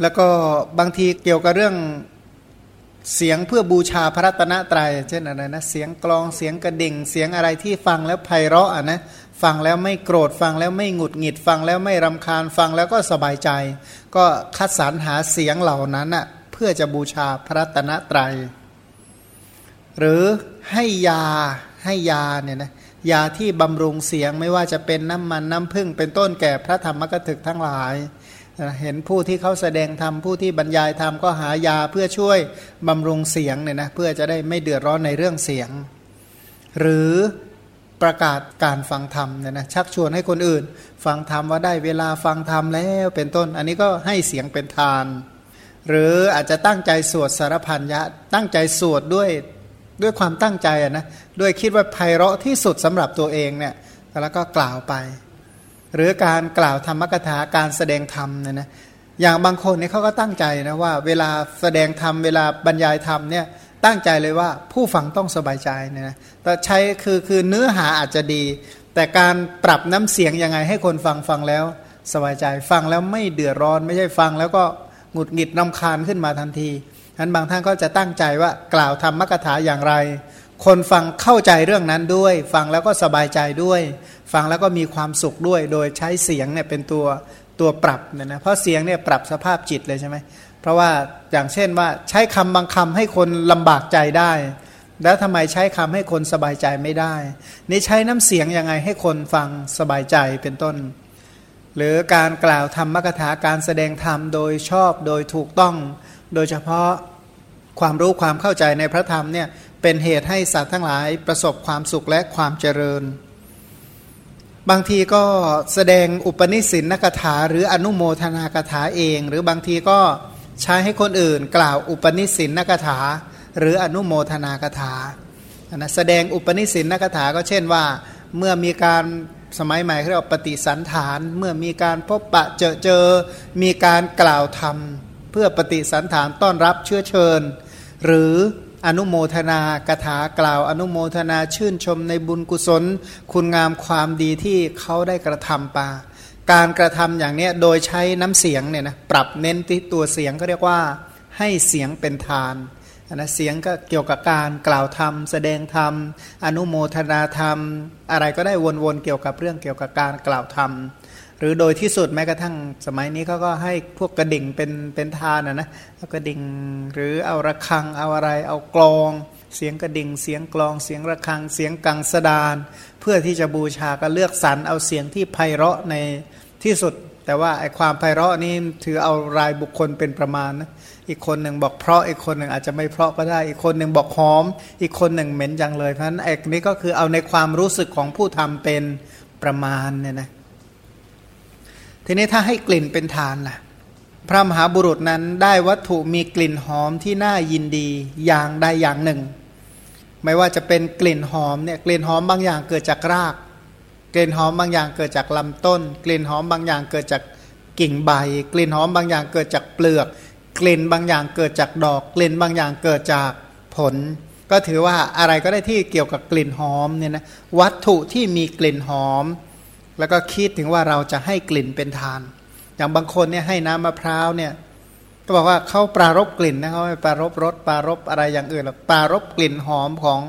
แล้วก็บางทีเกี่ยวกับเรื่องเสียงเพื่อบูชาพระรัตนตรยัยเช่นอะไรนะเสียงกลองเสียงกระดิ่ง เสียงอะไรที่ฟังแล้วไพเราะอะนะฟังแล้วไม่โกรธฟังแล้วไม่หงุดหงิดฟังแล้วไม่รำคาญฟังแล้วก็สบายใจ ก็คัดสรรหาเสียงเหล่านั้นอะเพื่อจะบูชาพระรัตนตรยัย หรือให้ยาให้ยาเนี่ยนะยาที่บำรุงเสียงไม่ว่าจะเป็นน้ำมันน้ำพึ่งเป็นต้นแก่พระธรรมกถึกทั้งหลาย เห็นผู้ที่เขาแสดงธรรมผู้ที่บรรยายธรรมก็หายาเพื่อช่วยบำรุงเสียงเนี่ยนะเพื่อจะได้ไม่เดือดร้อนในเรื่องเสียง หรือประกาศการฟังธรรมเนี่ยนะชักชวนให้คนอื่น ฟังธรรมว่าได้เวลาฟังธรรมแล้วเป็นต้น อันนี้ก็ให้เสียงเป็นทาน หรืออาจจะตั้งใจสวดสารพันยะตั้งใจสวดด้วยด้วยความตั้งใจนะด้วยคิดว่าไพเราะที่สุดสำหรับตัวเองเนี่ยแล้วก็กล่าวไป หรือการกล่าวธรรมกถาการแสดงธรรมเนี่ยนะอย่างบางคนเนี่ยเขาก็ตั้งใจนะว่าเวลาแสดงธรรมเวลาบรรยายธรรมเนี่ยตั้งใจเลยว่าผู้ฟังต้องสบายใจเนี่ยนะแต่ใช้คือคือเนื้อหาอาจจะดี แต่การปรับน้ำเสียงยังไงให้คนฟังฟังแล้วสบายใจฟังแล้วไม่เดือดร้อน ไม่ใช่ฟังแล้วก็หงุดหงิดนำคาญขึ้นมาทันทีฉะนั้นบางท่านก็จะตั้งใจว่ากล่าวธรรมกถาอย่างไร คนฟังเข้าใจเรื่องนั้นด้วย ฟังแล้วก็สบายใจด้วย ฟังแล้วก็มีความสุขด้วย โดยใช้เสียงเนี่ยเป็นตัวตัวปรับเนี่ยนะเพราะเสียงเนี่ยปรับสภาพจิตเลยใช่ไหมเพราะว่าอย่างเช่นว่าใช้คำบางคำให้คนลำบากใจได้ แล้วทำไมใช้คำให้คนสบายใจไม่ได้ นี่ใช้น้ำเสียงยังไงให้คนฟังสบายใจเป็นต้น หรือการกล่าวธรรมกถาการแสดงธรรมโดยชอบโดยถูกต้อง โดยเฉพาะความรู้ความเข้าใจในพระธรรมเนี่ยเป็นเหตุให้สัตว์ทั้งหลายประสบความสุขและความเจริญ บางทีก็แสดงอุปนิสินนกถา หรืออนุโมทนากถาเอง หรือบางทีก็ใช้ให้คนอื่น กล่าวอุปนิสินนกถา หรืออนุโมทนากถานะแสดงอุปนิสินนกถาก็เช่นว่า เมื่อมีการสมัยใหม่เรียกว่าปฏิสันฐาน เมื่อมีการพบปะเจอเจอ มีการกล่าวธรรม เพื่อปฏิสันฐานต้อนรับเชื้อเชิญ หรือ อนุโมทนากถากล่าว อนุโมทนาชื่นชมในบุญกุศล คุณงามความดีที่เขาได้กระทำปาการกระทำอย่างนี้โดยใช้น้ำเสียงเนี่ยนะปรับเน้นที่ตัวเสียงก็เรียกว่าให้เสียงเป็นทานนะเสียงก็เกี่ยวกับการกล่าวธรรม แสดงธรรม อนุโมทนาธรรม อะไรก็ได้วนๆเกี่ยวกับเรื่องเกี่ยวกับการกล่าวธรรม หรือโดยที่สุดแม้กระทั่งสมัยนี้เขาก็ให้พวกกระดิ่งเป็นเป็นทานนะนะเอากระดิ่งหรือเอาระฆังเอาอะไรเอากลอง เสียงกระดิ่ง เสียงกลอง เสียงระฆัง เสียงกังสดาน เพื่อที่จะบูชาก็เลือกสรรเอาเสียงที่ไพเราะในที่สุด แต่ว่าไอ้ความไพเราะนี่ถือเอารายบุคคลเป็นประมาณนะอีกคนหนึ่งบอกเพราะอีกคนหนึ่งอาจจะไม่เพราะก็ได้ อีกคนหนึ่งบอกหอม อีกคนหนึ่งเหม็นจังเลยเพราะฉะนั้นไอ้นี้ก็คือเอาในความรู้สึกของผู้ทำเป็นประมาณเนี่ยนะ ทีนี้ถ้าให้กลิ่นเป็นทานล่ะ พระมหาบุรุษนั้นได้วัตถุมีกลิ่นหอมที่น่ายินดีอย่างใดอย่างหนึ่ง ไม่ว่าจะเป็นกลิ่นหอมเนี่ยกลิ่นหอมบางอย่างเกิดจากราก กลิ่นหอมบางอย่างเกิดจากลำต้น กลิ่นหอมบางอย่างเกิดจากกิ่งใบ กลิ่นหอมบางอย่างเกิดจากเปลือก กลิ่นบางอย่างเกิดจากดอก กลิ่นบางอย่างเกิดจากผล ก็ถือว่าอะไรก็ได้ที่เกี่ยวกับกลิ่นหอมเนี่ยนะวัตถุที่มีกลิ่นหอม แล้วก็คิดถึงว่าเราจะให้กลิ่นเป็นทาน อย่างบางคนเนี่ยให้น้ำมะพร้าวเนี่ยก็บอกว่าเขาปรารบกลิ่นนะเขาไม่ปรารบรสปรารบอะไรอย่างอื่นหรอกปรารบกลิ่นหอมของ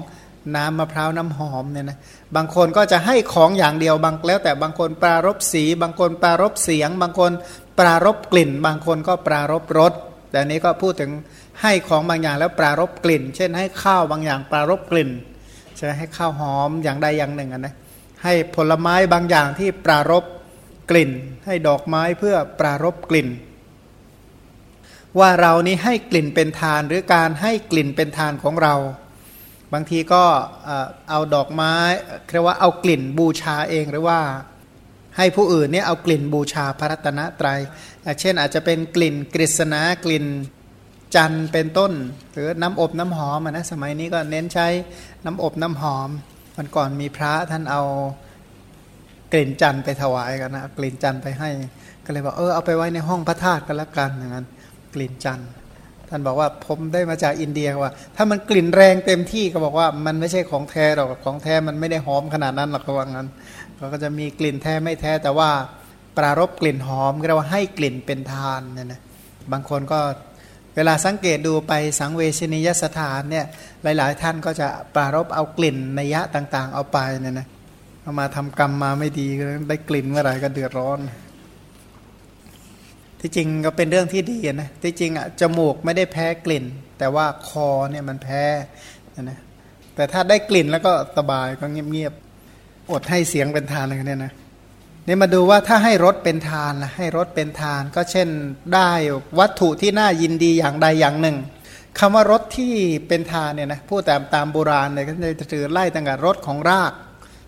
น้ำมะพร้าวน้ำหอมเนี่ยนะบางคนก็จะให้ของอย่างเดียวบางแล้ว แต่บางคนปรารบสี บางคนปรารบเสียง บางคนปรารบกลิ่น บางคนก็ปรารบรสแต่นี้ก็พูดถึงให้ของบางอย่างแล้วปรารบกลิ่น เช่นให้ข้าวบางอย่างปรารบกลิ่นใช่ให้ข้าวหอมอย่างใดอย่างหนึ่งนะ ให้ผลไม้บางอย่างที่ปรารบกลิ่น ให้ดอกไม้เพื่อปรารบกลิ่น ว่าเรานี้ให้กลิ่นเป็นทานหรือการให้กลิ่นเป็นทานของเรา บางทีก็เอาดอกไม้เรียกว่าเอากลิ่นบูชาเองหรือว่าให้ผู้อื่นเนี่ยเอากลิ่นบูชาพระรัตนตรยัย เช่นอาจจะเป็นกลิ่นกฤษณากลิ่นจันเป็นต้น หรือน้ำอบน้ำหอมนะสมัยนี้ก็เน้นใช้น้ำอบน้ำหอม มันก่อนมีพระท่านเอากลิ่นจันไปถวายกันนะกลิ่นจันไปให้ ก็เลยบอกเออเอาไปไว้ในห้องพระธาตุกันละกันอย่างนั้น กลิ่นจันท่านบอกว่าผมได้มาจากอินเดียว่า ถ้ามันกลิ่นแรงเต็มที่ก็บอกว่ามันไม่ใช่ของแท้หรอกของแท้มันไม่ได้หอมขนาดนั้นหรอกเขาว่างั้นก็จะมีกลิ่นแท้ไม่แท้แต่ว่าปรารบกลิ่นหอมเรียกว่าให้กลิ่นเป็นทานเนี่ยนะบางคนก็ เวลาสังเกตดูไปสังเวชนียสถานเนี่ยหลาย ๆ ท่านก็จะปรารบเอากลิ่นนยะต่างๆ เอาไปเนี่ยนะเอามาทำกรรมมาไม่ดีได้กลิ่นเมื่อไหร่ก็เดือดร้อน ที่จริงก็เป็นเรื่องที่ดีนะที่จริงอะจมูกไม่ได้แพ้กลิ่น แต่ว่าคอเนี่ยมันแพ้นะแต่ถ้าได้กลิ่นแล้วก็สบายก็เงียบๆอดให้เสียงเป็นทานอะไรเนี่ยนะ นี่มาดูว่าถ้าให้รสเป็นทานละให้รสเป็นทาน ก็เช่นได้วัตถุที่น่ายินดีอย่างใดอย่างหนึ่งคำว่ารสที่เป็นทานเนี่ยนะพูดตามตามโบราณเนี่ยก็จะถือไล่ตั้งแต่รสของราก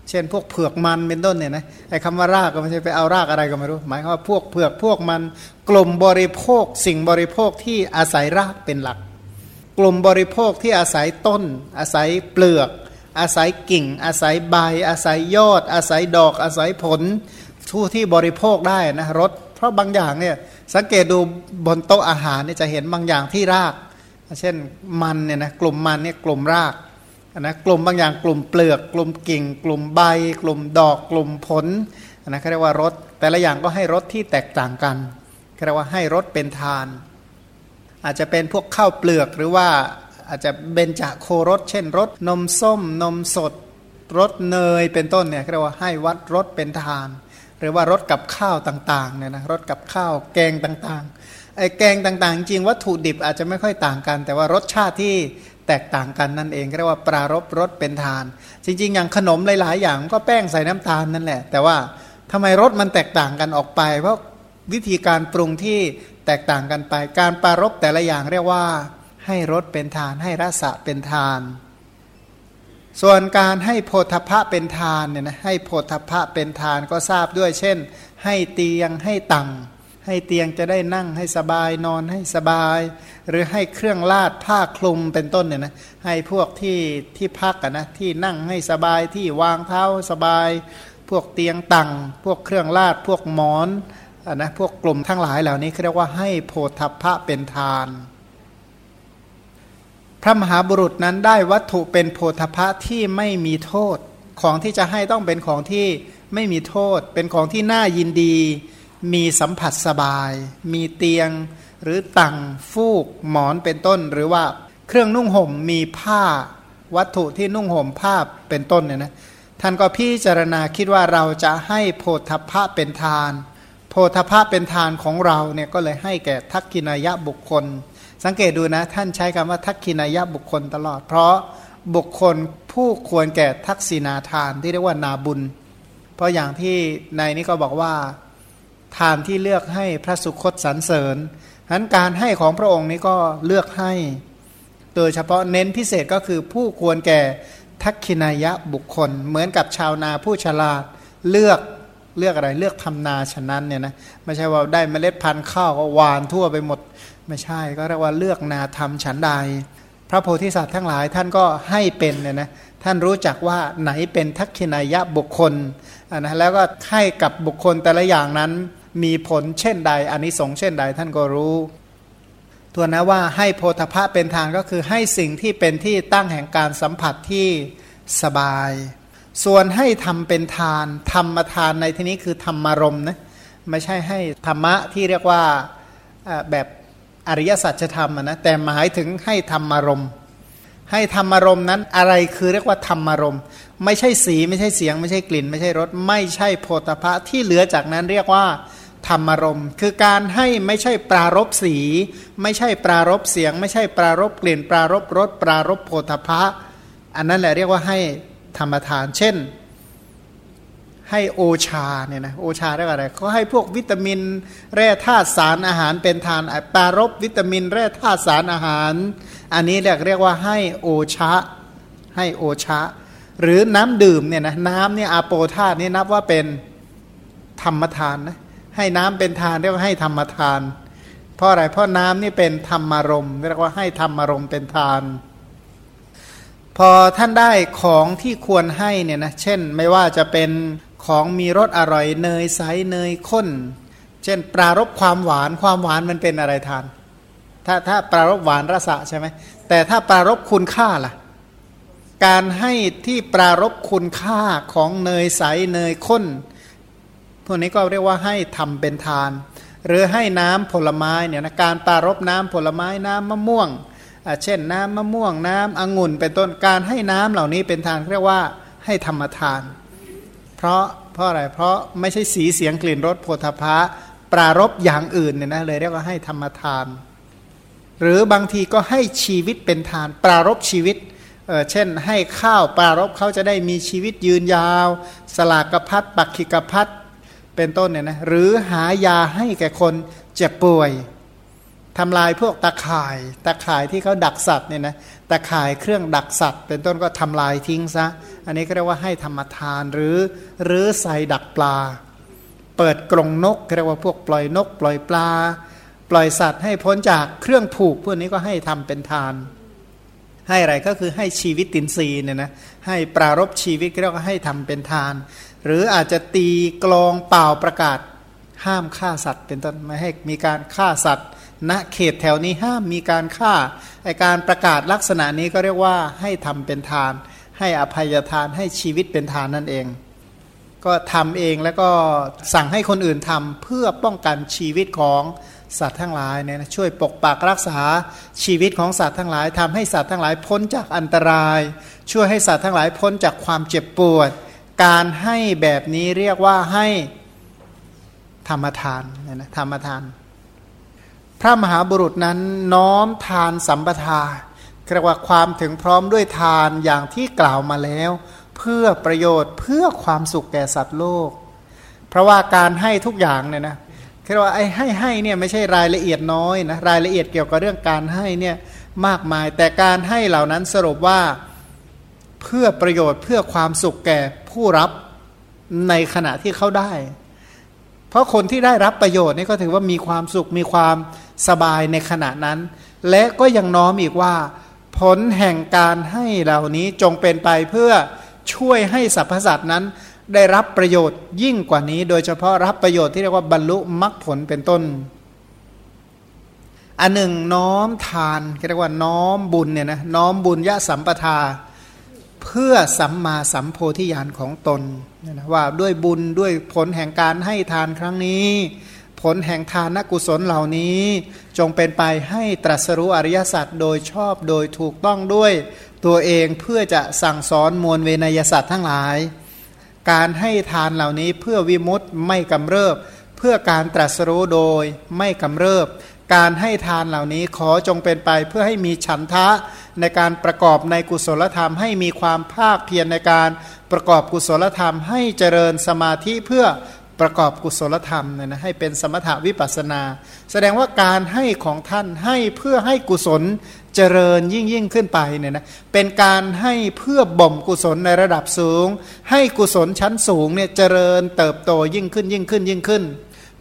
เช่นพวกเผือกมันเป็นต้นเนี่ยนะไอ้คำว่ารากก็ไม่ใช่ไปเอารากอะไรก็ไม่รู้ หมายความว่าพวกเผือกพวกมันกลุ่มบริโภคสิ่งบริโภคที่อาศัยรากเป็นหลัก กลุ่มบริโภคที่อาศัยต้น อาศัยเปลือก อาศัยกิ่ง อาศัยใบ อาศัยยอด อาศัยดอก อาศัยผล ผู้ที่บริโภคได้นะรสเพราะบางอย่างเนี่ยสังเกตดูบนโต๊ะอาหารเนี่ยจะเห็นบางอย่างที่ราก เช่นมันเนี่ยนะกลุ่มมันเนี่ยกลุ่มรากนะกลุ่มบางอย่างกลุ่มเปลือก กลุ่มกิ่ง กลุ่มใบ กลุ่มดอก กลุ่มผลนะเขาเรียกว่ารสแต่ละอย่างก็ให้รสที่แตกต่างกันเขาเรียกว่าให้รสเป็นทาน อาจจะเป็นพวกข้าวเปลือกหรือว่าอาจจะเบญจโครสเช่นรสนมส้ม นมสดรสเนยเป็นต้นเนี่ยเรียกว่าให้วัดรสเป็นทาน หรือว่ารสกับข้าวต่างๆเนี่ยนะรสกับข้าวแกงต่างๆไอ้แกงต่างๆ จริงวัตถุดิบอาจจะไม่ค่อยต่างกัน แต่ว่ารสชาติที่แตกต่างกันนั่นเองเรียกว่าปรารบรสเป็นทาน จริง ๆ อย่างขนมหลายๆ อย่างก็แป้งใส่น้ำตาลนั่นแหละ แต่ว่าทำไมรสมันแตกต่างกันออกไป เพราะวิธีการปรุงที่แตกต่างกันไป การปรารบแต่ละอย่างเรียกว่าให้รสเป็นทาน ให้รสะเป็นทาน ส่วนการให้โพธพะเป็นทานเนี่ยนะให้โพธพะเป็นทานก็ทราบด้วย เช่น ให้เตียงให้ตังให้เตียงจะได้นั่งให้สบายนอนให้สบาย หรือให้เครื่องลาดผ้าคลุมเป็นต้นเนี่ยนะให้พวกที่ที่พักกันะที่นั่งให้สบายที่วางเท้าสบาย พวกเตียงตังพวกเครื่องลาดพวกหมอนอนนะพวกกลุ่มทั้งหลายเหล่านี้เรียกว่าให้โพธพะเป็นทาน พระมหาบุรุษนั้นได้วัตถุเป็นโพธพะที่ไม่มีโทษ ของที่จะให้ต้องเป็นของที่ไม่มีโทษ เป็นของที่น่ายินดี มีสัมผัสสบาย มีเตียง หรือตังฟูก หมอนเป็นต้น หรือว่าเครื่องนุ่งห่มมีผ้าวัตถุที่นุ่งห่มผ้าเป็นต้นเนี่ยนะท่านก็พิจารณาคิดว่าเราจะให้โพธพะเป็นทาน โพธพะเป็นทานของเราเนี่ยก็เลยให้แก่ทักกินายะบุคคล สังเกตดูนะ ท่านใช้คำว่าทักขินายะบุคคลตลอด เพราะบุคคลผู้ควรแก่ทักษินาทานที่เรียกว่านาบุญ เพราะอย่างที่ในนี้ก็บอกว่าทานที่เลือกให้พระสุคตสรรเสริญฉะนั้นการให้ของพระองค์นี้ก็เลือกให้ โดยเฉพาะเน้นพิเศษก็คือผู้ควรแก่ทักขินายะบุคคล เหมือนกับชาวนาผู้ฉลาดเลือกเลือกอะไรเลือกทำนาฉะนั้นเนี่ยนะไม่ใช่ว่าได้เมล็ดพันธุ์ข้าวก็หวานทั่วไปหมด ไม่ใช่ก็เรียกว่าเลือกนาธรรมฉันใด พระโพธิสัตว์ทั้งหลายท่านก็ให้เป็นเนี่ยนะท่านรู้จักว่าไหนเป็นทักขินายะบุคคลนะแล้วก็ให้กับบุคคลแต่ละอย่างนั้นมีผลเช่นใดอันนี้สงเช่นใดท่านก็รู้ ตัวนะว่าให้โพธพะเป็นทางก็คือให้สิ่งที่เป็นที่ตั้งแห่งการสัมผัสที่สบาย ส่วนให้ทำเป็นทานธรรมทานในที่นี้คือธรรมารมนะไม่ใช่ให้ธรรมะที่เรียกว่าแบบ อริยสัจธรรมนะแต่หมายถึงให้ธรรมารมณ์ให้ธรรมารมณ์นั้นอะไรคือเรียกว่าธรรมารมณ์ไม่ใช่สีไม่ใช่เสียง ไม่ใช่กลิ่น ไม่ใช่รส ไม่ใช่โพธพะที่เหลือจากนั้นเรียกว่าธรรมารมณ์คือการให้ไม่ใช่ปรารบสี ไม่ใช่ปรารบเสียง ไม่ใช่ปรารบกลิ่น ปรารบรสปรารบโพธพะ อันนั้นแหละเรียกว่าให้ธรรมทาน เช่น ให้โอชาเนี่ยนะโอชาได้อะไรเขาให้พวกวิตามิน แร่ธาตุสารอาหารเป็นทานปารบวิตามิน แร่ธาตุสารอาหาร อันนี้เรียกเรียกว่าให้โอชาให้โอชาหรือน้ำดื่มเนี่ยนะน้ำเนี่ยอาโปธาตุนี่นับว่าเป็นธรรมทานนะให้น้ำเป็นทานเรียกว่าให้ธรรมทาน เพราะอะไรเพราะน้ำนี่เป็นธรรมารมเรียกว่าให้ธรรมารมเป็นทานพอท่านได้ของที่ควรให้เนี่ยนะเช่น ไม่ว่าจะเป็น ของมีรสอร่อยเนยใสเนยข้น เช่นปรารบความหวานความหวานมันเป็นอะไรทาน ถ้าถ้าปรารบหวานรสะใช่ไหมแต่ถ้าปรารบคุณค่าล่ะ การให้ที่ปรารบคุณค่าของเนยใสเนยข้นพวกนี้ก็เรียกว่าให้ทำเป็นทาน หรือให้น้ำผลไม้เนี่ยนะการปารบน้ำผลไม้น้ำมะม่วงเช่นน้ำมะม่วงน้ำองุ่น เป็นต้นการให้น้ำเหล่านี้เป็นทางเรียกว่าให้ธรรมทาน เพราะเพราะอะไรเพราะไม่ใช่สีเสียงกลิ่นรสโพธพะปรารบอย่างอื่นเนี่ยนะเลยเรียกว่าให้ธรรมทาน หรือบางทีก็ให้ชีวิตเป็นทาน ปรารบชีวิตเเช่น ให้ข้าวปรารบเขาจะได้มีชีวิตยืนยาว สลากพัดปักขิกพัดเป็นต้นเนี่ยนะหรือหายาให้แก่คนเจ็บป่วย ทำลายพวกตะข่ายตะข่ายที่เขาดักสัตว์เนี่ยนะตะข่ายเครื่องดักสัตว์ เป็นต้นก็ทำลายทิ้งซะ อันนี้ก็เรียกว่าให้ธรรมทานหรือหรือใส่ดักปลา เปิดกรงนกเรียกว่าพวกปล่อยนก ปล่อยปลา ปล่อยสัตว์ให้พ้นจากเครื่องผูกพวกนี้ก็ให้ทำเป็นทาน ให้อะไรก็คือให้ชีวิตตินซีเนี่ยนะให้ปรารบชีวิตเรียกว่าให้ทำเป็นทาน หรืออาจจะตีกลองเป่าประกาศห้ามฆ่าสัตว์ เป็นต้นไม่ให้มีการฆ่าสัตว์ ณเขตแถวนี้ห้ามมีการฆ่าไอการประกาศลักษณะนี้ก็เรียกว่าให้ทำเป็นทาน ให้อภัยทานให้ชีวิตเป็นทานนั่นเอง ก็ทำเองแล้วก็สั่งให้คนอื่นทำเพื่อป้องกันชีวิตของสัตว์ทั้งหลายเนี่ยช่วยปกปักรักษาชีวิตของสัตว์ทั้งหลายทำให้สัตว์ทั้งหลายพ้นจากอันตราย ช่วยให้สัตว์ทั้งหลายพ้นจากความเจ็บปวด การให้แบบนี้เรียกว่าให้ธรรมทานนะธรรมทาน พระมหาบุรุษนั้นน้อมทานสัมปทาเรียกว่าความถึงพร้อมด้วยทานอย่างที่กล่าวมาแล้ว เพื่อประโยชน์เพื่อความสุขแก่สัตว์โลก เพราะว่าการให้ทุกอย่างเนี่ยนะเรียกว่าไอ้ให้ให้เนี่ยไม่ใช่รายละเอียดน้อยนะรายละเอียดเกี่ยวกับเรื่องการให้เนี่ยมากมาย แต่การให้เหล่านั้นสรุปว่าเพื่อประโยชน์เพื่อความสุขแก่ผู้รับในขณะที่เขาได้ เพราะคนที่ได้รับประโยชน์นี่ก็ถือว่ามีความสุขมีความ สบายในขณะนั้น และก็ยังน้อมอีกว่า ผลแห่งการให้เหล่านี้จงเป็นไปเพื่อช่วยให้สรรพสัตว์นั้น ได้รับประโยชน์ยิ่งกว่านี้ โดยเฉพาะรับประโยชน์ที่เรียกว่าบรรลุมรรคผลเป็นต้น อันหนึ่งน้อมทานเรียกว่าน้อมบุญเนี่ยนะน้อมบุญยะสัมปทาเพื่อสัมมาสัมโพธิญาณของตนนะว่าด้วยบุญด้วยผลแห่งการให้ทานครั้งนี้ ผลแห่งทานกุศลเหล่านี้จงเป็นไปให้ตรัสรู้อริยสัจโดยชอบโดยถูกต้องด้วยตัวเองเพื่อจะสั่งสอนมวลเวนยสัตว์ทั้งหลาย การให้ทานเหล่านี้เพื่อวิมุตต์ไม่กำเริบ เพื่อการตรัสรู้โดยไม่กำเริบ การให้ทานเหล่านี้ขอจงเป็นไปเพื่อให้มีฉันทะในการประกอบในกุศลธรรม ให้มีความภาคเพียรในการประกอบกุศลธรรม ให้เจริญสมาธิเพื่อ ประกอบกุศลธรรมเนี่ยนะให้เป็นสมถวิปัสนา แสดงว่าการให้ของท่านให้เพื่อให้กุศลเจริญยิ่งยิ่งขึ้นไปเนี่ยนะเป็นการให้เพื่อบ่มกุศลในระดับสูง ให้กุศลชั้นสูงเนี่ยเจริญเติบโตยิ่งขึ้นยิ่งขึ้นยิ่งขึ้น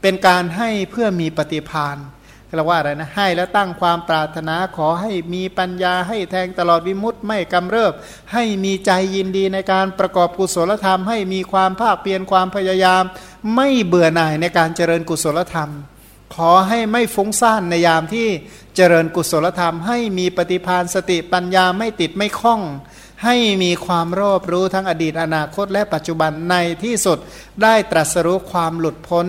เป็นการให้เพื่อมีปฏิพานเเราว่าอะไรนะให้แล้วตั้งความปรารถนาขอให้มีปัญญาให้แทงตลอดวิมุตต์ไม่กำเริบ ให้มีใจยินดีในการประกอบกุศลธรรม ให้มีความภาคเพียรความพยายาม ไม่เบื่อหน่ายในการเจริญกุศลธรรม ขอให้ไม่ฟุ้งซ่านในยามที่เจริญกุศลธรรม ให้มีปฏิพานสติปัญญาไม่ติดไม่คล้อง ให้มีความรอบรู้ทั้งอดีตอนาคตและปัจจุบันในที่สุดได้ตรัสรู้ความหลุดพ้น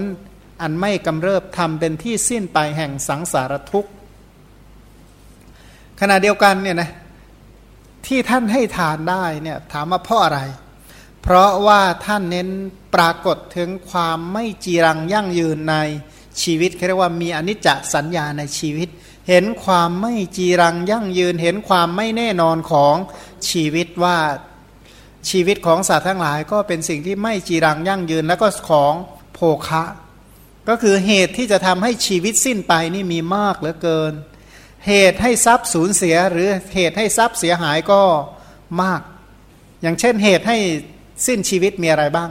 อันไม่กำเริบทำเป็นที่สิ้นไปแห่งสังสารทุกข์ ขณะเดียวกันเนี่ยนะที่ท่านให้ทานได้เนี่ยถามว่าเพราะอะไร เพราะว่าท่านเน้นปรากฏถึงความไม่จีรังยั่งยืนในชีวิตเรียกว่ามีอนิจจสัญญาในชีวิต เห็นความไม่จีรังยั่งยืน เห็นความไม่แน่นอนของชีวิตว่าชีวิตของสัตว์ทั้งหลาย ก็เป็นสิ่งที่ไม่จีรังยั่งยืน แล้วก็ของโภคะ ก็คือเหตุที่จะทำให้ชีวิตสิ้นไปนี่มีมากเหลือเกิน เหตุให้ทรัพย์สูญเสียหรือเหตุให้ทรัพย์เสียหายก็มาก อย่างเช่นเหตุให้สิ้นชีวิตมีอะไรบ้าง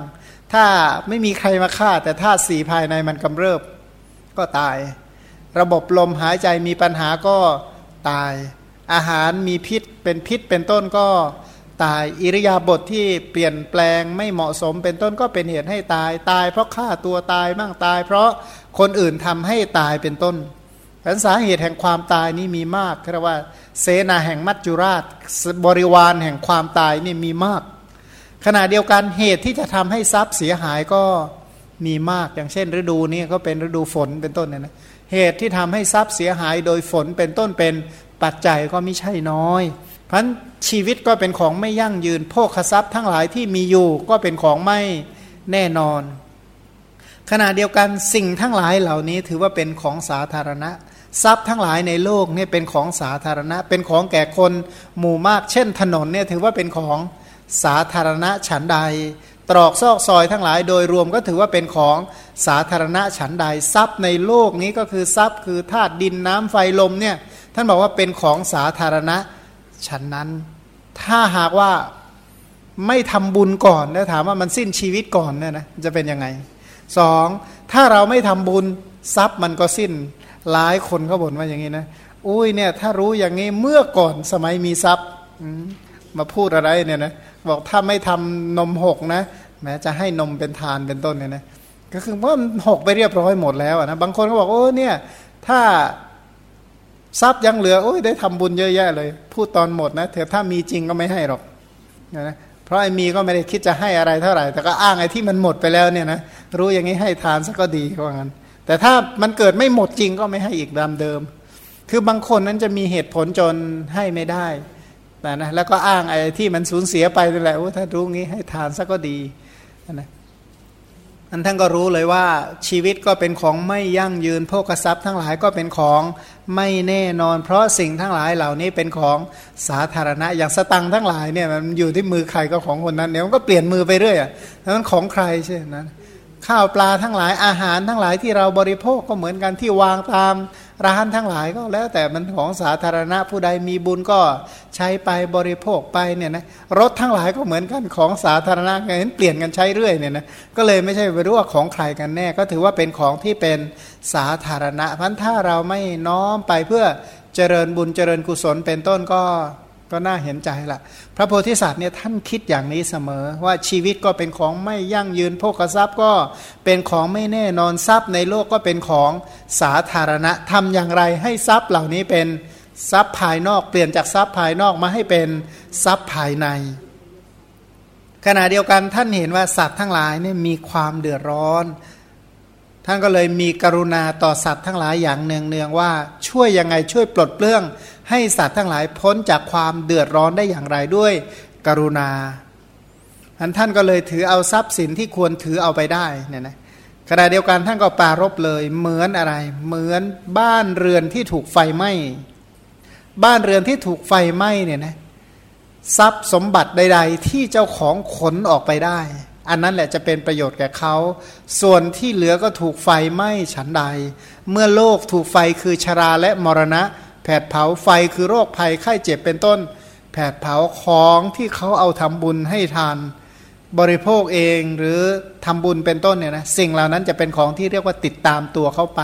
ถ้าไม่มีใครมาฆ่า แต่ธาตุสีภายในมันกำเริบก็ตาย ระบบลมหายใจมีปัญหาก็ตาย อาหารมีพิษเป็นพิษเป็นต้นก็ ตาย อิริยาบถทที่เปลี่ยนแปลงไม่เหมาะสมเป็นต้นก็เป็นเหตุให้ตายตาย เพราะฆ่าตัวตายมั่งตาย เพราะคนอื่นทำให้ตายเป็นต้นผลสาเหตุแห่งความตายนี่มีมากเรียกว่า เสนาแห่งมัจจุราชบริวารแห่งความตายนี่มีมาก ขณะเดียวกันเหตุที่จะทำให้ทรัพย์เสียหายก็มีมากอย่างเช่น ฤดูนี้ก็เป็นฤดูฝนเป็นต้นเนี่ยนะเหตุที่ทำให้ทรัพย์เสียหายโดยฝนเป็นต้นเป็นปัจจัยก็ไม่ใช่น้อย เพราะชีวิตก็เป็นของไม่ยั่งยืนโภคทรัพย์ทั้งหลายที่มีอยู่ก็เป็นของไม่แน่นอน ขณะเดียวกันสิ่งทั้งหลายเหล่านี้ถือว่าเป็นของสาธารณะ ทรัพย์ทั้งหลายในโลกนี่เป็นของสาธารณะ เป็นของแก่คนหมู่มาก เช่นถนนเนี่ยถือว่าเป็นของสาธารณะฉันใด ตรอกซอกซอยทั้งหลายโดยรวมก็ถือว่าเป็นของสาธารณะฉันใด ทรัพย์ในโลกนี้ก็คือทรัพย์คือธาตุดินน้ำไฟลมเนี่ยท่านบอกว่าเป็นของสาธารณะ ฉันนั้นถ้าหากว่าไม่ทำบุญก่อนแล้วถามว่ามันสิ้นชีวิตก่อนเนี่ยนะจะเป็นยังไงสองถ้าเราไม่ทำบุญทรัพย์มันก็สิ้นหลายคนเขาบ่นว่าอย่างนี้นะอุ้ยเนี่ยถ้ารู้อย่างนี้เมื่อก่อนสมัยมีทรัพย์มาพูดอะไรเนี่ยนะบอกถ้าไม่ทำนมหกนะแม้จะให้นมเป็นทานเป็นต้นเนี่ยนะก็คือว่าหกไปเรียบร้อยหมดแล้วนะบางคนก็บอกโอ้เนี่ยถ้า ทรัพย์ยังเหลือโอ้ยได้ทำบุญเยอะแยะเลย พูดตอนหมดนะเถอะถ้ามีจริงก็ไม่ให้หรอกนะเพราะไอ้มีก็ไม่ได้คิดจะให้อะไรเท่าไหร่ แต่ก็อ้างไอ้ที่มันหมดไปแล้วเนี่ยนะรู้อย่างนี้ให้ทานสักก็ดีว่างั้น แต่ถ้ามันเกิดไม่หมดจริงก็ไม่ให้อีกตามเดิม คือบางคนนั้นจะมีเหตุผลจนให้ไม่ได้แต่นะแล้วก็อ้างไอ้ที่มันสูญเสียไปนั่นแหละโอ้ถ้ารู้งี้ให้ทานสักก็ดีนะ อันท่านก็รู้เลยว่าชีวิตก็เป็นของไม่ยั่งยืนโภกทรัพย์ทั้งหลายก็เป็นของไม่แน่นอน เพราะสิ่งทั้งหลายเหล่านี้เป็นของสาธารณะ อย่างสตังทั้งหลายเนี่ยมันอยู่ที่มือใครก็ของคนนั้นเดี๋ยมันก็เปลี่ยนมือไปเรื่อยอะนั้นของใครใช่ไหมข้าวปลาทั้งหลายอาหารทั้งหลายที่เราบริโภคก็เหมือนกันที่วางตาม ร้านทั้งหลายก็แล้วแต่มันของสาธารณะผู้ใดมีบุญก็ใช้ไปบริโภคไปเนี่ยนะรถทั้งหลายก็เหมือนกันของสาธารณะเห็นเปลี่ยนกันใช้เรื่อยเนี่ยนะก็เลยไม่ใช่ไปรู้ว่าของใครกันแน่ ก็ถือว่าเป็นของที่เป็นสาธารณะพันถ้าเราไม่น้อมไปเพื่อเจริญบุญเจริญกุศลเป็นต้นก็ ก็น่าเห็นใจละพระโพธิสัตว์เนี่ยท่านคิดอย่างนี้เสมอ ว่าชีวิตก็เป็นของไม่ยั่งยืนโภคทรัพย์ก็เป็นของไม่แน่นอนทรัพย์ในโลกก็เป็นของสาธารณะทำอย่างไรให้ทรัพย์เหล่านี้เป็นทรัพย์ภายนอกเปลี่ยนจากทรัพย์ภายนอกมาให้เป็นทรัพย์ภายใน ขณะเดียวกันท่านเห็นว่าสัตว์ทั้งหลายเนี่ยมีความเดือดร้อน ท่านก็เลยมีกรุณาต่อสัตว์ทั้งหลายอย่างเนืองเนืองว่าช่วยยังไงช่วยปลดเปลื้อง ให้สัตว์ทั้งหลายพ้นจากความเดือดร้อนได้อย่างไรด้วยกรุณาท่านท่านก็เลยถือเอาทรัพย์สินที่ควรถือเอาไปได้เนี่ยนะขณะเดียวกันท่านก็ปารบเลยเหมือนอะไร เหมือนบ้านเรือนที่ถูกไฟไหม้บ้านเรือนที่ถูกไฟไหม้เนี่ยนะทรัพย์สมบัติใด ๆ ที่เจ้าของขนออกไปได้ อันนั้นแหละจะเป็นประโยชน์แก่เขา ส่วนที่เหลือก็ถูกไฟไหม้ฉันใด เมื่อโลกถูกไฟคือชราและมรณะ แผดเผาไฟคือโรคภัยไข้เจ็บเป็นต้น แผดเผาของที่เขาเอาทำบุญให้ทาน บริโภคเองหรือทำบุญเป็นต้นเนี่ยนะสิ่งเหล่านั้นจะเป็นของที่เรียกว่าติดตามตัวเข้าไป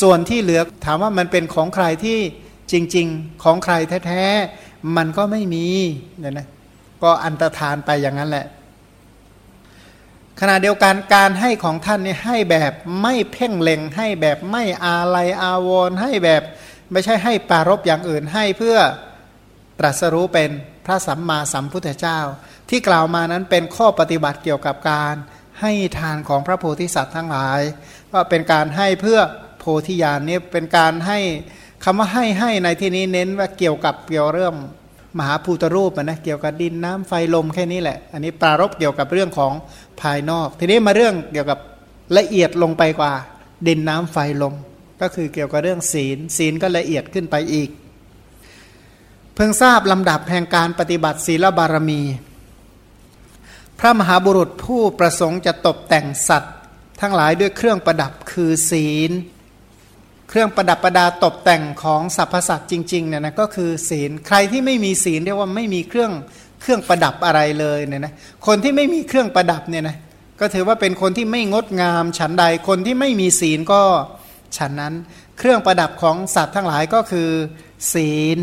ส่วนที่เหลือถามว่ามันเป็นของใครที่จริง ๆ ของใครแท้ๆมันก็ไม่มีเนี่ยนะก็อันตรธานไปอย่างนั้นแหละขณะเดียวกันการให้ของท่านเนี่ยให้แบบไม่เพ่งเล็งให้แบบไม่อาลัยอาวรณ์ให้แบบ ไม่ใช่ให้ปารบอย่างอื่นให้เพื่อตรัสรู้เป็นพระสัมมาสัมพุทธเจ้า ที่กล่าวมานั้นเป็นข้อปฏิบัติเกี่ยวกับการให้ทานของพระโพธิสัตว์ทั้งหลาย ว่าเป็นการให้เพื่อโพธิญาณนี่เป็นการให้คำว่าให้ให้ในที่นี้เน้นว่าเกี่ยวกับเกี่ยวเรื่องมหาภูตรูปนะเกี่ยวกับดินน้ำไฟลมแค่นี้แหละ อันนี้ปรารบเกี่ยวกับเรื่องของภายนอก ทีนี้มาเรื่องเกี่ยวกับละเอียดลงไปกว่า ดินน้ำไฟลม ก็คือเกี่ยวกับเรื่องศีล ศีลก็ละเอียดขึ้นไปอีก เพิ่งทราบลำดับแห่งการปฏิบัติศีลบารมี พระมหาบุรุษผู้ประสงค์จะตกแต่งสัตว์ ทั้งหลายด้วยเครื่องประดับคือศีล เครื่องประดับประดาตกแต่งของสรรพสัตว์จริงๆเนี่ยนะก็คือศีล ใครที่ไม่มีศีลเรียกว่าไม่มีเครื่องเครื่องประดับอะไรเลยเนี่ยนะคนที่ไม่มีเครื่องประดับเนี่ยนะก็ถือว่าเป็นคนที่ไม่งดงามฉันใดคนที่ไม่มีศีลก็ ฉันนั้นเครื่องประดับของสัตว์ทั้งหลายก็คือ ศีล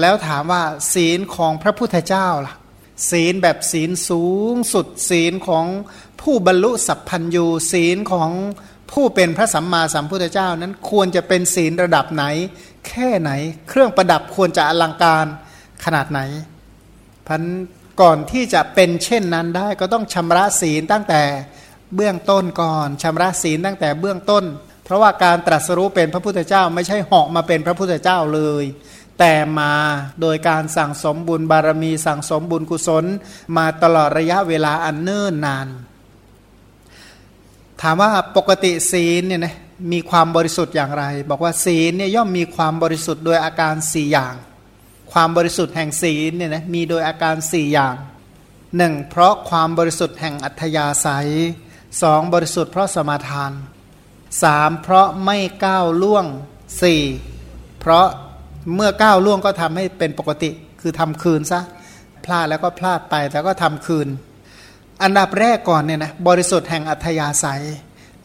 แล้วถามว่าศีลของพระพุทธเจ้าล่ะ ศีลแบบศีลสูงสุด ศีลของผู้บรรลุสัพพัญญูศีลของผู้เป็นพระสัมมาสัมพุทธเจ้านั้นควรจะเป็นศีลระดับไหน แค่ไหน เครื่องประดับควรจะอลังการขนาดไหนพันก่อนที่จะเป็นเช่นนั้นได้ก็ต้องชำระศีลตั้งแต่เบื้องต้นก่อนชำระศีลตั้งแต่เบื้องต้น ราะว่าการตรัสรู้เป็นพระพุทธเจ้าไม่ใช่เหาะมาเป็นพระพุทธเจ้าเลย แต่มาโดยการสั่งสมบุญบารมี สั่งสมบุญกุศล มาตลอดระยะเวลาอันเนิ่นนาน ถามว่าปกติศีลเนี่ยนะมีความบริสุทธิ์อย่างไร บอกว่าศีลเนี่ยย่อมมีความบริสุทธิ์โดยอาการสี่อย่าง ความบริสุทธิ์แห่งศีลเนี่ยนะมีโดยอาการสี่อย่างหนึ่งเพราะความบริสุทธิ์แห่งอัธยาศัยสองบริสุทธิ์เพราะสมาทาน สามเพราะไม่ก้าวล่วงสี่เพราะเมื่อก้าวล่วงก็ทำให้เป็นปกติ คือทำคืนซะพลาดแล้วก็พลาดไปแต่ก็ทำคืน อันดับแรกก่อนเนี่ยนะบริสุทธิ์แห่งอัธยาศัย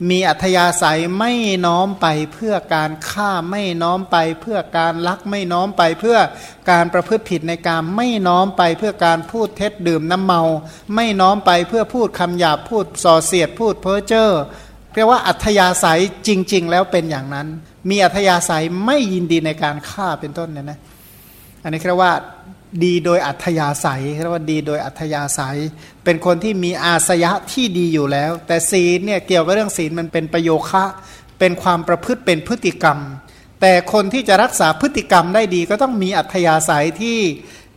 มีอัธยาศัยไม่น้อมไปเพื่อการฆ่าไม่น้อมไปเพื่อการลักไม่น้อมไปเพื่อการประพฤติผิดในการไม่น้อมไปเพื่อการพูดเท็จดื่มน้ำเมา ไม่น้อมไปเพื่อพูดคำหยาบพูดส่อเสียดพูดเพ้อเจ้อ เรียกว่าอัธยาศัยจริง ๆ แล้วเป็นอย่างนั้น มีอัธยาศัยไม่ยินดีในการฆ่าเป็นต้นเนี่ยนะอันนี้เรียกว่าดีโดยอัธยาศัยเรียกว่าดีโดยอัธยาศัย เป็นคนที่มีอาสยะที่ดีอยู่แล้ว แต่ศีลเนี่ยเกี่ยวกับเรื่องศีลมันเป็นประโยคะ เป็นความประพฤติเป็นพฤติกรรม แต่คนที่จะรักษาพฤติกรรมได้ดีก็ต้องมีอัธยาศัยที่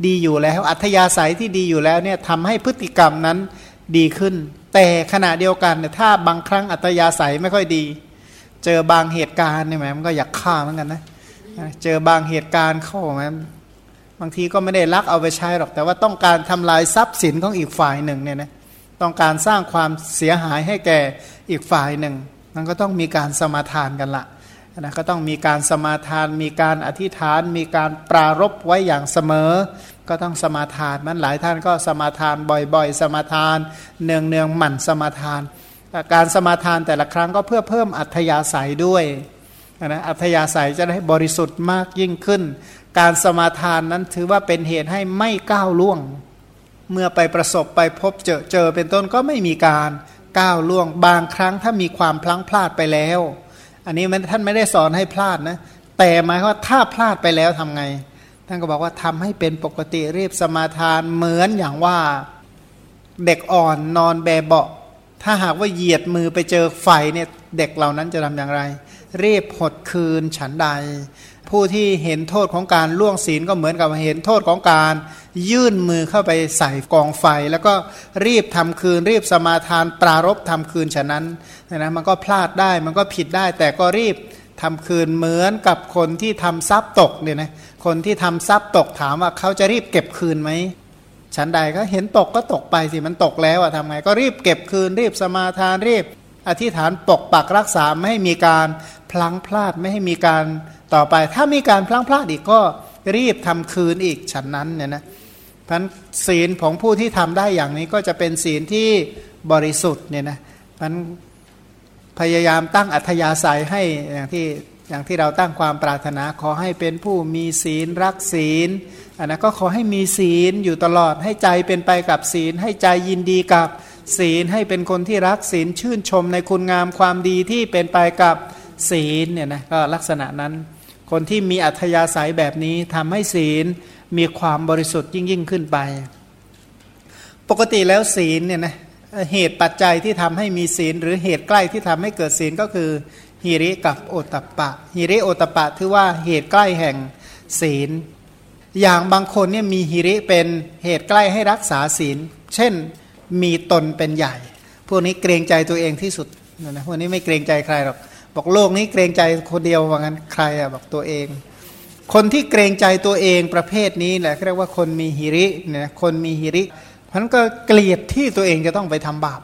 ดีอยู่แล้ว อัธยาศัยที่ดีอยู่แล้วเนี่ยทำให้พฤติกรรมนั้น ดีขึ้น แต่ขณะเดียวกันเนี่ยถ้าบางครั้งอัธยาศัยไม่ค่อยดี เจอบางเหตุการณ์เนี่ยแหมมันก็อยากฆ่าเหมือนกันนะเจอบางเหตุการณ์เข้าแมบางทีก็ไม่ได้ลักเอาไปใช้หรอก แต่ว่าต้องการทำลายทรัพย์สินของอีกฝ่ายหนึ่งเนี่ยนะต้องการสร้างความเสียหายให้แก่อีกฝ่ายหนึ่งมันก็ต้องมีการสมาทานกันละนะก็ต้องมีการสมาทาน มีการอธิษฐาน มีการปรารบไว้อย่างเสมอ ก็ต้องสมาทานมันหลายท่านก็สมาทานบ่อยๆ สมาทานเนืองเนืองหมั่นสมาทาน การสมาทานแต่ละครั้งก็เพื่อเพิ่มอัธยาศัยด้วยนะอัธยาศัยจะได้บริสุทธิ์มากยิ่งขึ้น การสมาทานนั้นถือว่าเป็นเหตุให้ไม่ก้าวล่วง เมื่อไปประสบไปพบเจอเจอเป็นต้นก็ไม่มีการก้าวล่วง บางครั้งถ้ามีความพลั้งพลาดไปแล้ว อันนี้ท่านไม่ได้สอนให้พลาดนะแต่หมายว่าถ้าพลาดไปแล้วทำไง ท่านก็บอกว่าทำให้เป็นปกติรีบสมาทานเหมือนอย่างว่าเด็กอ่อนนอนแบเบาถ้าหากว่าเหยียดมือไปเจอไฟเนี่ยเด็กเหล่านั้นจะทำอย่างไร รีบหดคืนฉันใด ผู้ที่เห็นโทษของการล่วงศีลก็เหมือนกับเห็นโทษของการยื่นมือเข้าไปใส่กองไฟ แล้วก็รีบทำคืน รีบสมาทานปรารบทำคืนฉะนั้นนะมันก็พลาดได้มันก็ผิดได้ แต่ก็รีบทำคืนเหมือนกับคนที่ทำทรัพย์ตกเนี่ยนะ คนที่ทำทรัพย์ตกถามว่าเขาจะรีบเก็บคืนไหมฉันใดก็เห็นตกก็ตกไปสิมันตกแล้วอะทำไงก็รีบเก็บคืนรีบสมาทานรีบ อธิษฐานปกปักรักษาไม่ให้มีการพลังพลาดไม่ให้มีการต่อไป ถ้ามีการพลังพลาดอีกก็รีบทำคืนอีกฉันนั้นเนี่ยนะพันศีลของผู้ที่ทำได้อย่างนี้ก็จะเป็นศีลที่บริสุทธิ์เนี่ยนะพันพยายามตั้งอัธยาศัยให้อย่างที่ อย่างที่เราตั้งความปรารถนาขอให้เป็นผู้มีศีลรักศีลอันนั้นก็ขอให้มีศีลอยู่ตลอดให้ใจเป็นไปกับศีล ให้ใจยินดีกับศีลให้เป็นคนที่รักศีลชื่นชมในคุณงามความดีที่เป็นไปกับศีลเนี่ยนะก็ลักษณะนั้น คนที่มีอัธยาศัยแบบนี้ทำให้ศีลมีความบริสุทธิ์ยิ่งยิ่งขึ้นไป ปกติแล้วศีลเนี่ยนะเหตุปัจจัยที่ทำให้มีศีล หรือเหตุใกล้ที่ทำให้เกิดศีลก็คือ ฮิริกับโอตปะฮิริโอตปะถือว่าเหตุใกล้แห่งศีล อย่างบางคนเนี่ยมีฮิริเป็นเหตุใกล้ให้รักษาศีล เช่นมีตนเป็นใหญ่ พวกนี้เกรงใจตัวเองที่สุดนะพวกนี้ไม่เกรงใจใครหรอกบอกโลกนี้เกรงใจคนเดียวว่างั้นใครอะบอกตัวเอง คนที่เกรงใจตัวเองประเภทนี้แหละเรียกว่าคนมีหิริเนี่ยคนมีหิริพันก็เกลียดที่ตัวเองจะต้องไปทำบาป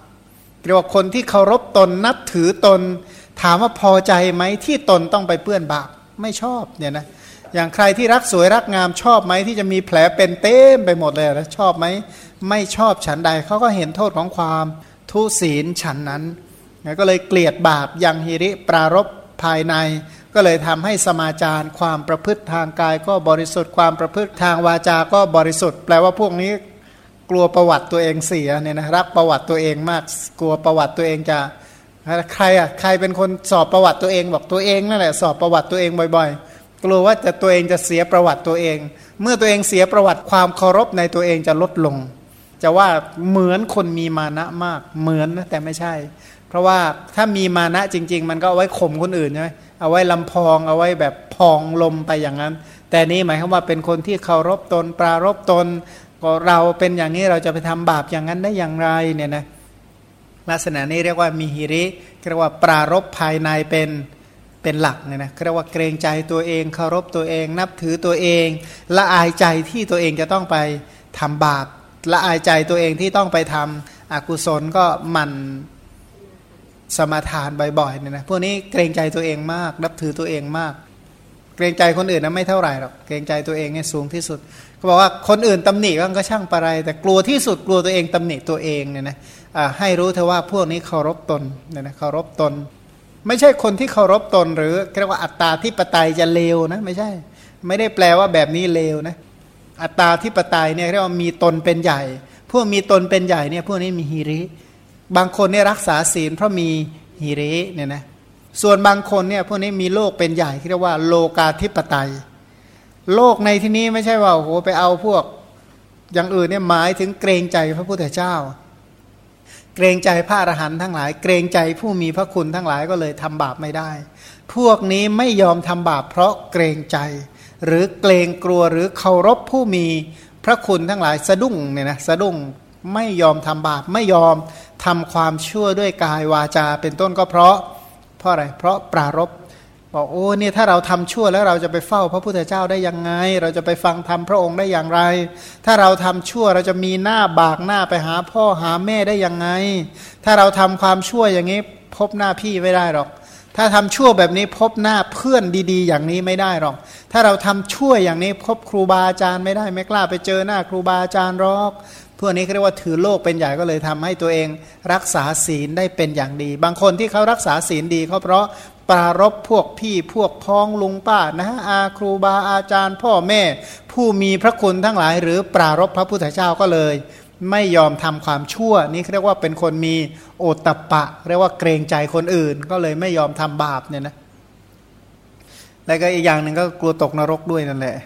เรียกว่าคนที่เคารพตนนับถือตน ถามว่าพอใจไหมที่ตนต้องไปเปื้อนบาปไม่ชอบเนี่ยนะอย่างใครที่รักสวยรักงามชอบไหมที่จะมีแผลเป็นเต็มไปหมดเลยนะชอบไหมไม่ชอบฉันใดเขาก็เห็นโทษของความทุศีลฉันนั้นก็เลยเกลียดบาปยังฮิริปรารบภายใน ก็เลยทำให้สมาจารความประพฤติทางกายก็บริสุทธิ์ความประพฤติทางวาจาก็บริสุทธิ์ แปลว่าพวกนี้กลัวประวัติตัวเองเสียเนี่ยนะรักประวัติตัวเองมากกลัวประวัติตัวเองจะ ใครอะใครเป็นคนสอบประวัติตัวเองบอกตัวเองนั่นแหละสอบประวัติตัวเองบ่อย ๆ กลัวว่าจะตัวเองจะเสียประวัติตัวเอง เมื่อตัวเองเสียประวัติความเคารพในตัวเองจะลดลง จะว่าเหมือนคนมีมานะมากเหมือนนะแต่ไม่ใช่ เพราะว่าถ้ามีมานะจริง ๆ มันก็เอาไว้ข่มคนอื่นใช่ไหมเอาไว้ลำพองเอาไว้แบบพองลมไปอย่างนั้น แต่นี้หมายความว่าเป็นคนที่เคารพตน ปรารบตนก็เราเป็นอย่างนี้เราจะไปทำบาปอย่างนั้นได้อย่างไรเนี่ยนะ ลักษณะนี้เรียกว่ามีฮิริเรียกว่าปรารบภายในเป็นเป็นหลักเนี่ยนะเรียกว่าเกรงใจตัวเองเคารพตัวเอง นับถือตัวเองละอายใจที่ตัวเองจะต้องไปทำบาปละอายใจตัวเองที่ต้องไปทำอกุศลก็มันสมาทานบ่อยๆเนี่ยนะพวกนี้เกรงใจตัวเองมาก นับถือตัวเองมาก เกรงใจคนอื่นนะไม่เท่าไหร่หรอกเกรงใจตัวเองเนี่ยสูงที่สุด บอกว่าคนอื่นตำหนิบ้างก็ช่างปะไร แต่กลัวที่สุดกลัวตัวเองตำหนิตัวเองเนี่ยนะให้รู้เถอว่าพวกนี้เคารพตนเนี่ยนะเคารพตน ไม่ใช่คนที่เคารพตน หรือเรียกว่าอัตตาที่ปไตยจะเลวนะไม่ใช่ ไม่ได้แปลว่าแบบนี้เลวนะอัตตาที่ปไตยเนี่ยเรียกว่ามีตนเป็นใหญ่ พวกมีตนเป็นใหญ่เนี่ยพวกนี้มีฮิริ บางคนเนี่ยรักษาศีลเพราะมีฮิริเนี่ยนะส่วนบางคนเนี่ยพวกนี้มีโลกเป็นใหญ่ที่เรียกว่าโลกาธิปไตย โลกในที่นี้ไม่ใช่ว่าโอ้โหไปเอาพวกอย่างอื่นเนี่ยหมายถึงเกรงใจพระพุทธเจ้า เกรงใจพระอรหันต์ทั้งหลาย เกรงใจผู้มีพระคุณทั้งหลายก็เลยทำบาปไม่ได้ พวกนี้ไม่ยอมทำบาปเพราะเกรงใจ หรือเกรงกลัวหรือเคารพผู้มีพระคุณทั้งหลายสะดุ้งเนี่ยนะสะดุ้งไม่ยอมทำบาปไม่ยอมทำความชั่วด้วยกายวาจา เป็นต้นก็เพราะ เพราะอะไรเพราะปรารบ บอกโอ้เนี่ยถ้าเราทำชั่วแล้วเราจะไปเฝ้าพระพุทธเจ้าได้ยังไง เราจะไปฟังธรรมพระองค์ได้อย่างไร ถ้าเราทำชั่วเราจะมีหน้าบากหน้าไปหาพ่อหาแม่ได้ยังไง ถ้าเราทำความชั่วอย่างนี้พบหน้าพี่ไม่ได้หรอก ถ้าทำชั่วแบบนี้พบหน้าเพื่อนดีๆ อย่างนี้ไม่ได้หรอก ถ้าเราทำชั่วอย่างนี้พบครูบาอาจารย์ไม่ได้ไม่กล้าไปเจอหน้าครูบาอาจารย์หรอกพวกนี้เรียกว่าถือโลกเป็นใหญ่ก็เลยทำให้ตัวเองรักษาศีลได้เป็นอย่างดี บางคนที่เขารักษาศีลดีเขาเพราะ ปรารบพวกพี่พวกพ้องลุงป้านะอาครูบาอาจารย์ พ่อแม่ ผู้มีพระคุณทั้งหลาย หรือปรารบพระพุทธเจ้าก็เลย ไม่ยอมทำความชั่ว นี่เรียกว่าเป็นคนมีโอตตะปะ เรียกว่าเกรงใจคนอื่น ก็เลยไม่ยอมทำบาปเนี่ยนะแล้วก็อีกอย่างหนึ่งก็กลัวตกนรกด้วยนั่นแหละ